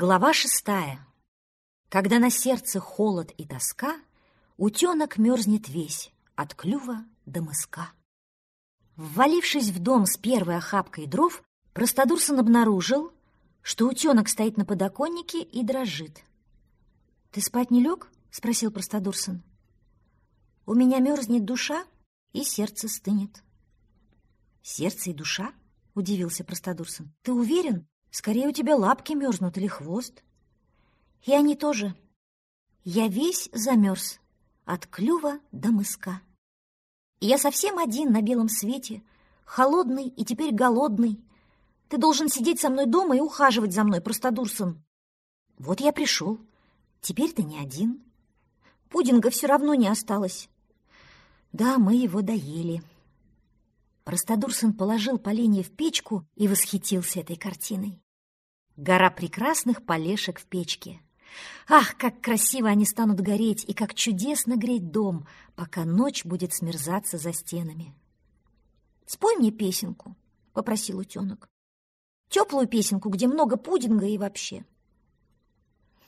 Глава шестая. Когда на сердце холод и тоска, Утенок мерзнет весь, от клюва до мыска. Ввалившись в дом с первой охапкой дров, Простодурсон обнаружил, что утенок стоит на подоконнике и дрожит. «Ты спать не лег?» — спросил Простодурсон. «У меня мерзнет душа, и сердце стынет». «Сердце и душа?» — удивился Простодурсон. «Ты уверен? Скорее у тебя лапки мерзнут или хвост». «И они тоже. Я весь замерз, от клюва до мыска. Я совсем один на белом свете, холодный и теперь голодный. Ты должен сидеть со мной дома и ухаживать за мной, простодурсон. Вот я пришел. Теперь ты не один. Пудинга все равно не осталось. Да, мы его доели. Простодурсон положил поленье в печку и восхитился этой картиной. Гора прекрасных полешек в печке — Ах, как красиво они станут гореть, и как чудесно греть дом, пока ночь будет смерзаться за стенами. «Спой мне песенку», — попросил утенок. «Теплую песенку, где много пудинга и вообще».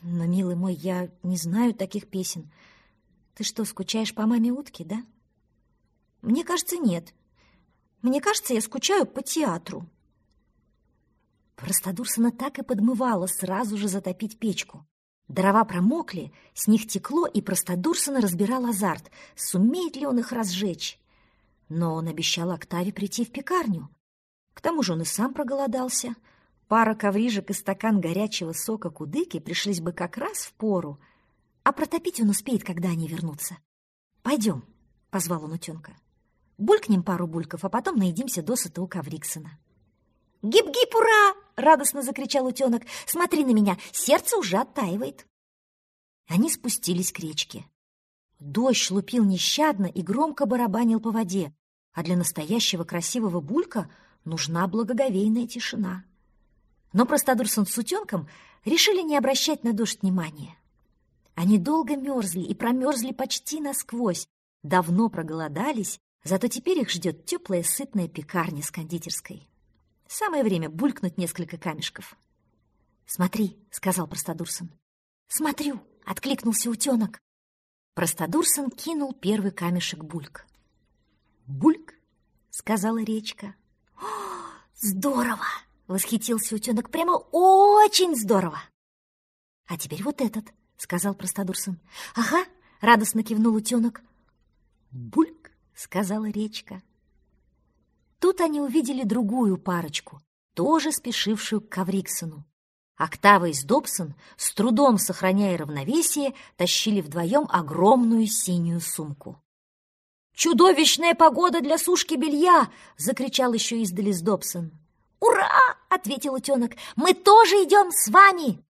«Но, милый мой, я не знаю таких песен. Ты что, скучаешь по маме утки, да?» «Мне кажется, нет. Мне кажется, я скучаю по театру». Простодурсона так и подмывала сразу же затопить печку. Дрова промокли, с них текло, и простодурсона разбирал азарт, сумеет ли он их разжечь. Но он обещал Октаве прийти в пекарню. К тому же он и сам проголодался. Пара коврижек и стакан горячего сока кудыки пришлись бы как раз в пору. А протопить он успеет, когда они вернутся. «Пойдем», — позвал он утенка. «Булькнем пару бульков, а потом наедимся досыта у Кавриксона». «Гип-гип, ура!» — радостно закричал утенок. «Смотри на меня, сердце уже оттаивает». Они спустились к речке. Дождь лупил нещадно и громко барабанил по воде, а для настоящего красивого булька нужна благоговейная тишина. Но Простодурсон с утенком решили не обращать на дождь внимания. Они долго мерзли и промерзли почти насквозь, давно проголодались, зато теперь их ждет теплая сытная пекарня с кондитерской. Самое время булькнуть несколько камешков. «Смотри», — сказал Простодурсон. «Смотрю», — откликнулся утенок. Простодурсон кинул первый камешек бульк. «Бульк», — сказала речка. «Здорово!» — восхитился утенок. «Прямо очень здорово!» «А теперь вот этот», — сказал Простодурсон. «Ага», — радостно кивнул утенок. «Бульк», — сказала речка. Тут они увидели другую парочку, тоже спешившую к Кавриксону. Октава и Сдобсон, с трудом сохраняя равновесие, тащили вдвоем огромную синюю сумку. «Чудовищная погода для сушки белья!» — закричал еще издали Сдобсон. «Ура!» — ответил утенок. «Мы тоже идем с вами!»